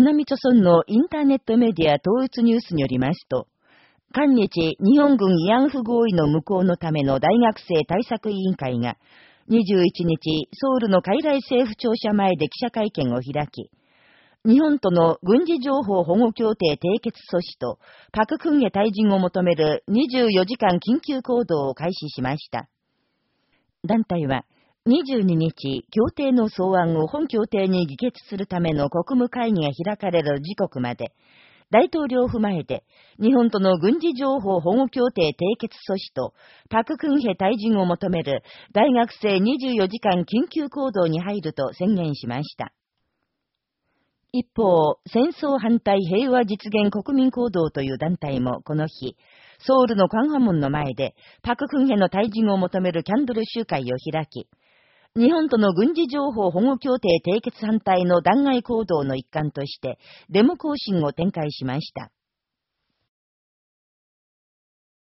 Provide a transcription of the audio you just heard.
南朝村のインターネットメディア統一ニュースによりますと、韓日日本軍慰安婦合意の無効のための大学生対策委員会が、21日、ソウルの海来政府庁舎前で記者会見を開き、日本との軍事情報保護協定締結阻止と、パククンヘ退陣を求める24時間緊急行動を開始しました。団体は、22日、協定の草案を本協定に議決するための国務会議が開かれる時刻まで、大統領府前で、日本との軍事情報保護協定締結阻止と、パククンヘ退陣を求める大学生24時間緊急行動に入ると宣言しました。一方、戦争反対平和実現国民行動という団体もこの日、ソウルのカンハ門の前で、パククンヘの退陣を求めるキャンドル集会を開き、日本との軍事情報保護協定締結反対の弾劾行動の一環として、デモ行進を展開しました。